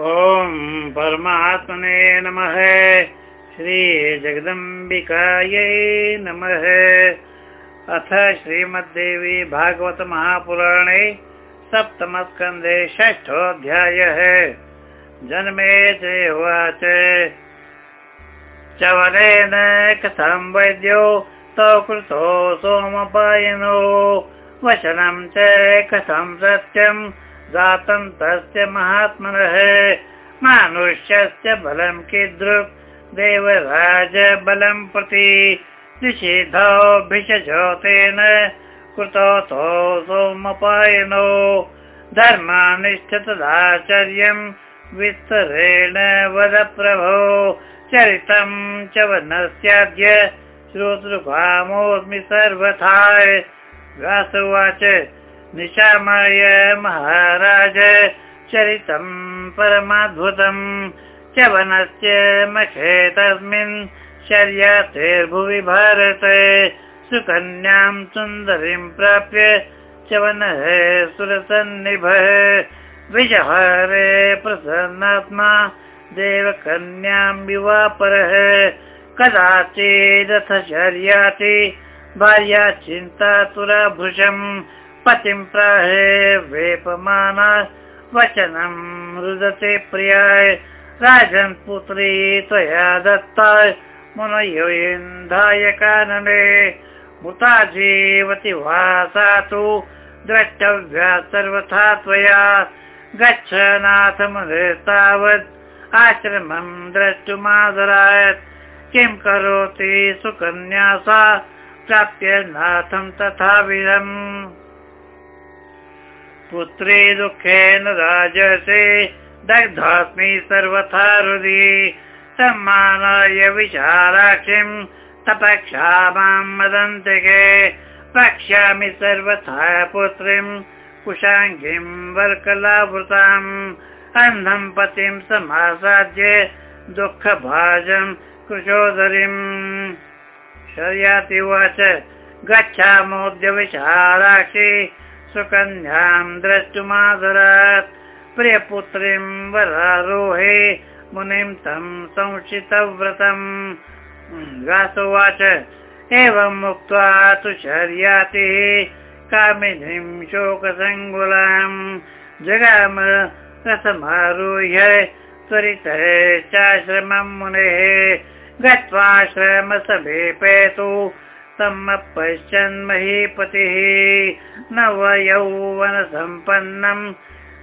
ॐ परमात्मने नमः। श्रीजगदम्बिकायै नमः। अथ श्रीमद्देवी भागवतमहापुराणे सप्तमस्कन्धे षष्ठोऽध्यायः। जन्मे उवाच चवरेण कथं वैद्यो तौ कृतो सोमपायनो। वचनं च कथं सत्यम् तस्य महात्मनः। मानुष्यस्य बलं कीदृक्? देवराज बलं प्रति निषेधोभिषजोतेन कृतोऽथो सोमपायनो। धर्मानिष्ठ तदाचर्यं विस्तरेण वद प्रभो चरितं च वनस्याद्य श्रोतृकामोऽस्मि सर्वथा। व्यासुवाच निशामय महाराज चरितं परमाद्भुतम् च वनस्य मखे तस्मिन् शर्यातेर्भुवि भारत सुकन्यां सुन्दरीं प्राप्य च वनः सुरसन्निभः। विजहारे प्रसन्नात्मा देवकन्यां युवापरः कदाचिदथ शर्याति भार्या चिन्तातुराभृशम् पतिं प्राहे वेपमाना वचनं रुदते प्रियाय। राजन् पुत्री त्वया दत्ता मुनयोन्धाय कानने। मुता जीवति वा सा तु द्रष्टव्या सर्वथा त्वया। गच्छ नाथ तावत् आश्रमं द्रष्टुमादरायत्। किं करोति सुकन्या सा? प्राप्य नाथं तथा विधम् पुत्री दुःखेन राजसे दग्धास्मि सर्वथा हृदि। सम्मानाय विचाराक्षिं तपक्षा मां मदन्तिके पक्ष्यामि सर्वथा पुत्रीं कुशाङ्गीं वर्कलावृताम्। अन्धं पतिं समासाद्य दुःखभाजं कुशोदरीम्। शर्याति उवाच गच्छामोद्य विशालाक्षि सुकन्यां द्रष्टुमादरात् प्रियपुत्रीं वरारोहे मुनिं तं संशितव्रतम्। व्यासोवाच एवम् तु शर्यातिः कामिनीं शोकसङ्गुलाम् जगाम रसमारुह्य त्वरितः चाश्रमं मुनेः गत्वाश्रमसमीपेतु पश्यन् महीपतिः नवयौवनसम्पन्नम्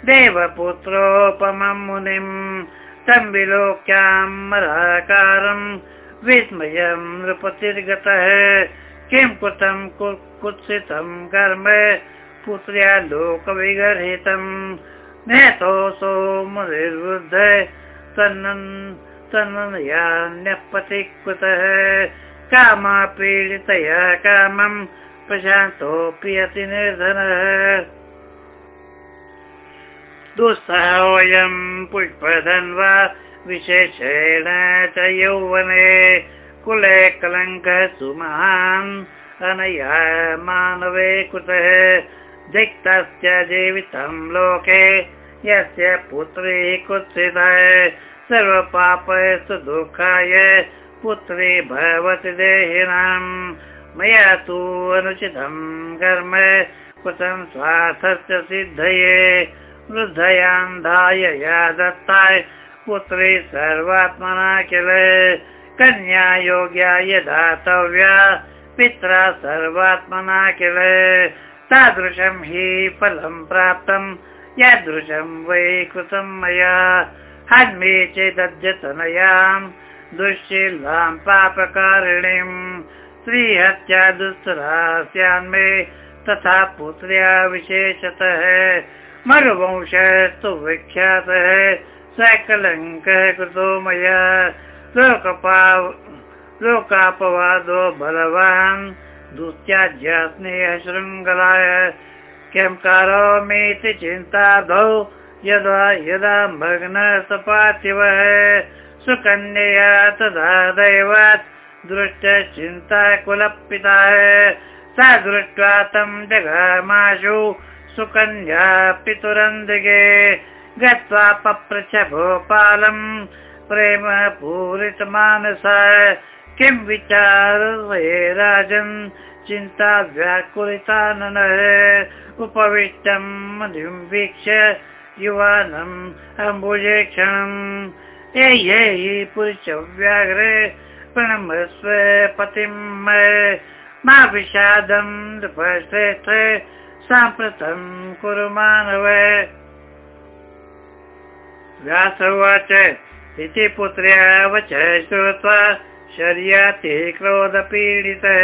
देवपुत्रोपमं मुनिम्। तं विलोक्याम् विस्मयं नृपतिर्गतः। किं कृतं कुत्सितं कर्म पुत्र्या लोकविगर्हितम्। नेतोऽसो मुनिर्वृद्ध तन्नयान्यः पतिः कृतः कामापीडितया कामं प्रशान्तोऽपि अति निर्धनः दुःसहोऽयं पुष्पधन्वा विशेषेण च यौवने कुले कलङ्कः सुमहान् अनया मानवे कुतः दिक्तस्य जीवितं लोके यस्य पुत्री कुत्सितः सर्वपापस्तु दुःखाय पुत्री भवति देहिनां मया तु अनुचितं कर्म कृतं स्वार्थस्य सिद्धये वृद्धयान्धाय या दत्ताय पुत्री सर्वात्मना किल कन्या योग्या यदातव्या पित्रा सर्वात्मना किल तादृशं हि फलं प्राप्तं यादृशं वै कृतं मया हन्मे चेदद्यतनयाम् दुश्शीलां पापकारिणीं श्रीहत्या दुस्तरा स्यान्मे तथा पुत्र्या विशेषतः मरुवंशस्तु विख्यातः सकलङ्कः कृतो मया लोकपा लोकापवादो बलवान् दुस्त्याज्य स्नेह शृङ्खलाय किं करोमीति चिन्ताधौ यदा यदा भग्न सपाथिवः सुकन्यया तदा दैवात् दृष्ट चिन्ता कुलपिता सा दृष्ट्वा तं जगामाशु सुकन्या पितुरन्दिगे गत्वा पप्रच भोपालम् प्रेम पूरितमानस किं विचार राजन् चिन्ता व्याकुलितानन उपविष्टम् वीक्ष्य युवानम् अम्बुजे क्षणम् ये पुरुष व्याघ्रे प्रणमस्व पतिं मा विषादं नृपश्रेष्ठ साम्प्रतं कुरु मानव व्यास उवाच इति पुत्र्या वच श्रुत्वा शर्याति क्रोधपीडितः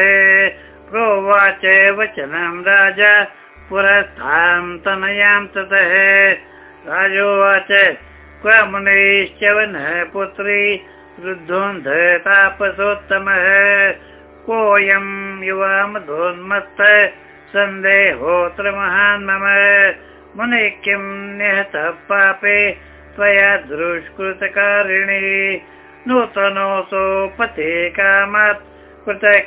प्रोवाच वचनं राजा तनयां ततः राजोवाच वनः पुत्री वृद्धोन्ध तापसोत्तमः। कोऽयं युवा मधोन्मत्त सन्देहोऽत्र महान् मम। मुने किं निहतः पापे त्वया दुष्कृतकारिणी। नूतनोऽसो कामात् कृतः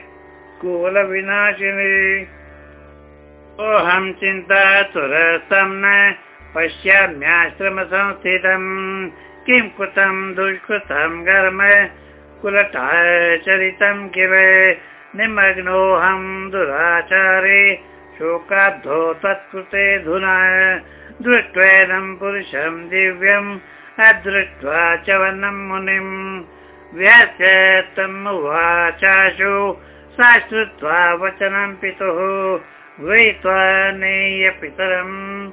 कुलविनाशिनी ओऽहं चिन्ता न पश्याम्याश्रमसंस्थितम् किं कृतं दुष्कृतं कर्म? कुलटाचरितं किल निमग्नोऽहं दुराचारे शोकाब्धो तत्कृते धुना। दृष्ट्वेदं पुरुषं दिव्यम् अदृष्ट्वा च वनं मुनिम्। व्यासम् उवाचाशु सा श्रुत्वा वचनं पितुः। गृहीत्वा नेय पितरम्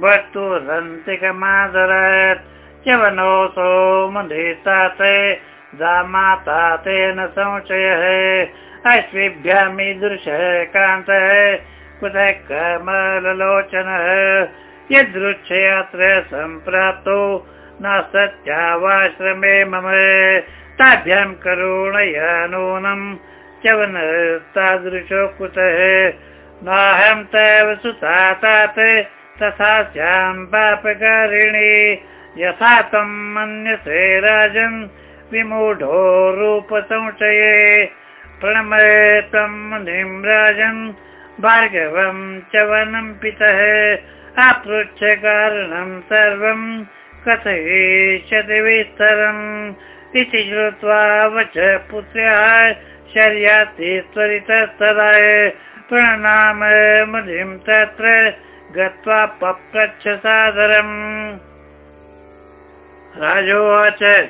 भर्तुरन्तिकमादरत् च्यवनोऽसो मुनितात् दामाता तेन संशयः। अश्विभ्यामीदृशः कान्तः कुतः कमललोचनः। यदृच्छयात्र सम्प्राप्तो न सत्यावाश्रमे मम। ताभ्यां करुणया नूनं च्यवनस्तादृशो कुतः। नाहं तव सुतात् तथा स्यां पापकारिणी यथा तं मन्यसे राजन् विमूढो रूपसंशये। प्रणमये तं मुनिं राजन् भार्गवं च वनं पितः। अपृच्छ कारणं सर्वं कथयिष्यति विस्तरम्। इति श्रुत्वा वच पुत्र्याः शर्याति त्वरितस्तदा प्रणाम मुनिं तत्र गत्वा पप्रच्छ सादरम् राजोवाच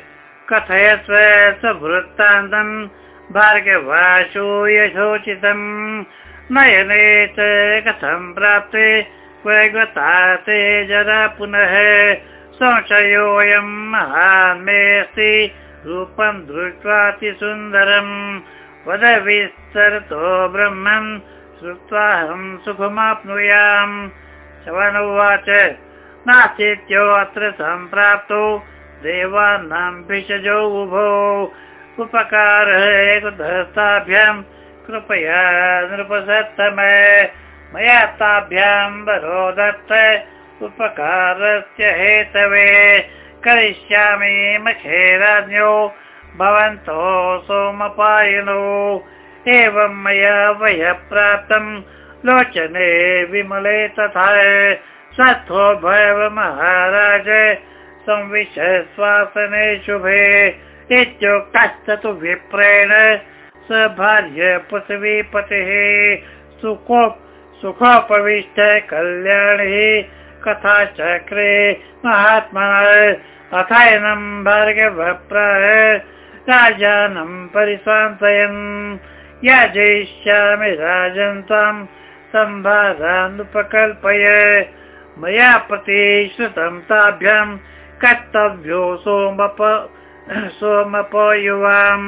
कथयस्व स्ववृत्तान्तम् भार्गवाशु यशोचितम्। नयने च कथं प्राप्ते क्वगता ते जरा पुनः। संशयोऽयं महान् मे अस्ति रूपं दृष्ट्वातिसुन्दरम् वद विस्तरतो ब्रह्मन् श्रुत्वाहं सुखमाप्नुयाम् शवनुवाच नास्तित्यो अत्र सम्प्राप्तो देवानां भिषजो उभो। उपकारः एकदहस्ताभ्यां कृपया नृपसत्तम। मया ताभ्यां वरो दत्त उपकारस्य हेतवे। करिष्यामि मखे राज्ञो भवन्तो सोमपायिनो। एवं मया वयः प्राप्तं लोचने विमले तथा सत्थो भव महाराज संविश स्वासने शुभे। इत्युक्तस्तु विप्रेण स भार्य पृथिवीपतिः। सुखो सुखोपविष्ट कल्याणी कथाचक्रे महात्मनः अथायनं भार्गवप्राय राजानं परिसान्तयन् याजयिष्यामि राजन् त्वां सम्भारानुपकल्पय मया प्रति श्रुतं ताभ्यां कर्तव्यो सोमप सोमपयुवां।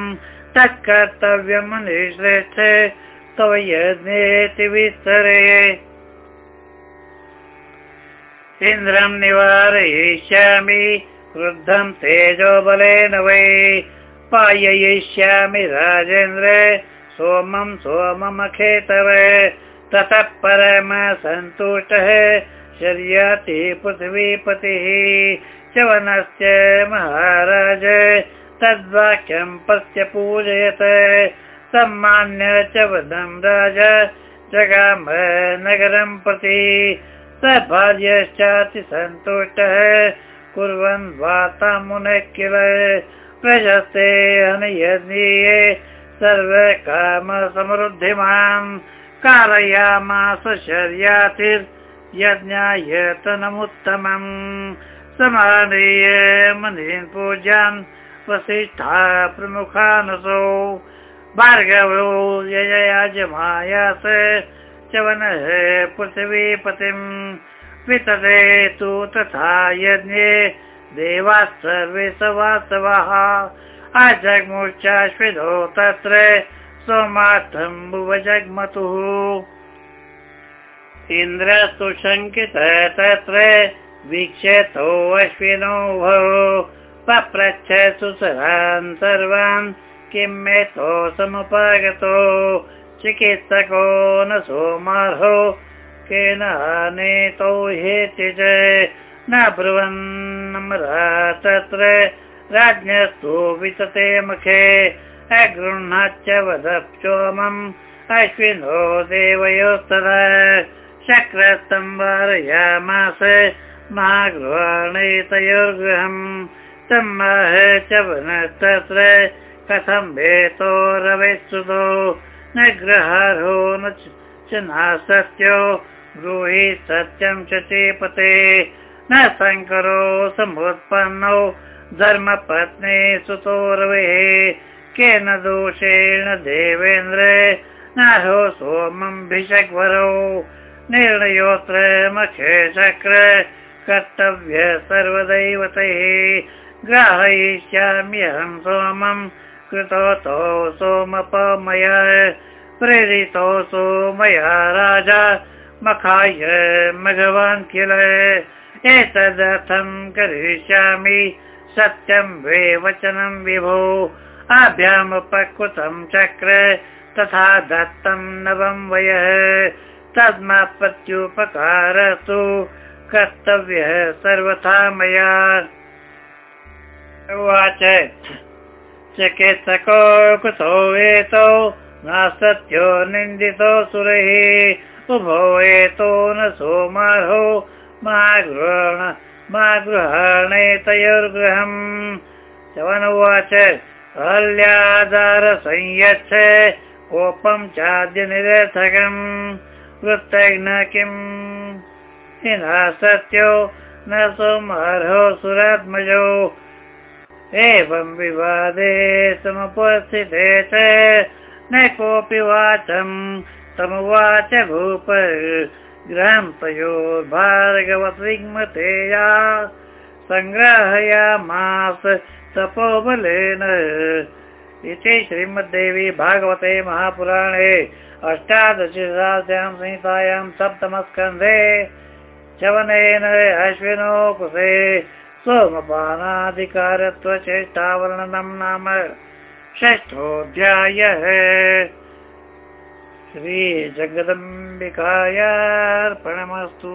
तत्कर्तव्यं निश्रेष्ठ तव यज्ञेति विस्तरे इन्द्रं निवारयिष्यामि क्रुद्धं तेजोबलेन वै। पाययिष्यामि राजेन्द्र सोमं सोममखेतव ततः परम सन्तुष्टः शर्याति पृथिवीपतिः चवनस्य महाराज, तद्वाक्यं पश्य पूजयत। सम्मान्य च वदं राजा जगाम नगरं प्रति। स भार्यश्चाति सन्तुष्टः कुर्वन् वार्ता मुने किल प्रशस्ते अनयनीये सर्वे काम समृद्धिमान् कारयामास शर्यातिर्यज्ञायतनमुत्तमम् समानीय मुनीन् पूजान् वसिष्ठा प्रमुखानसौ। भार्गवो यजयाजमायास च वनः पृथिवीपतिम्। वितते तु तथा यज्ञे देवाः सर्वे स वासवः अजग्मुश्चाश्वितो तत्र भुव जग्मतुः इन्द्रस्तु शङ्कितः तत्र वीक्षतो अश्विनो भो। पप्रच्छ सुसरान् सर्वान् किं मेतो समुपागतो। चिकित्सको न सोमार्हो केन नेतौ हेति च। न ब्रुवन्नमरा तत्र राज्ञस्तु वितते मुखे अगृह्णाच्च वदप्सोमम् अश्विनो देवयोस्तदा शक्रस्तम्भारयामास महागृहाणैतयोर्गृहम् तम्माह च वनस्तत्र कथं भेतो रवेस्तुतो न गृहारो न च नासत्यो ब्रूहि सत्यं च चेपते न शङ्करो समुत्पन्नौ धर्मपत्नी सुतो रवे केन दोषेण देवेन्द्र नाहो सोमं भिषग्वरौ। निर्णयोऽत्र मखे चक्र कर्तव्य सर्वदैवतैः ग्राहयिष्याम्यहं सोमम् कृतोतो सोमपमया प्रेरितो सोमया राजा मखाय मघवान् किल। एतदर्थं करिष्यामि सत्यं वे वचनं विभो आभ्यामुपकृतं चक्र तथा दत्तं नवं वयः तस्मात्पत्युपकारस्तु कर्तव्यः सर्वथा मया। उवाच चिकित्सको कुतो एतौ नासत्यो निन्दितो सुरैः उभो एतो न सोमाहो मा गृहण मा गृहाणेतयोर्गृहम् शवनुवाच अल्यादार संयच्छ कोपं चाद्य निरर्थकम्। वृत्तैर्न किम्? सत्यो न सोमार्हो सुरात्मजौ। एवं विवादे समुपस्थिते च न कोऽपि वाचम् तमुवाच भूप गृहं तयोर्भार्गवतिग्मतेया सङ्ग्राहयामास तपोबलेन। इति श्रीमद्देवी भागवते महापुराणे अष्टादशसहस्यां संहितायां सप्तमस्कन्धे शवनेन अश्विनो कुसे सोमपानाधिकारत्वचेष्टावर्णनं नाम षष्ठोऽध्यायः। श्रीजगदम्बिकायार्पणमस्तु।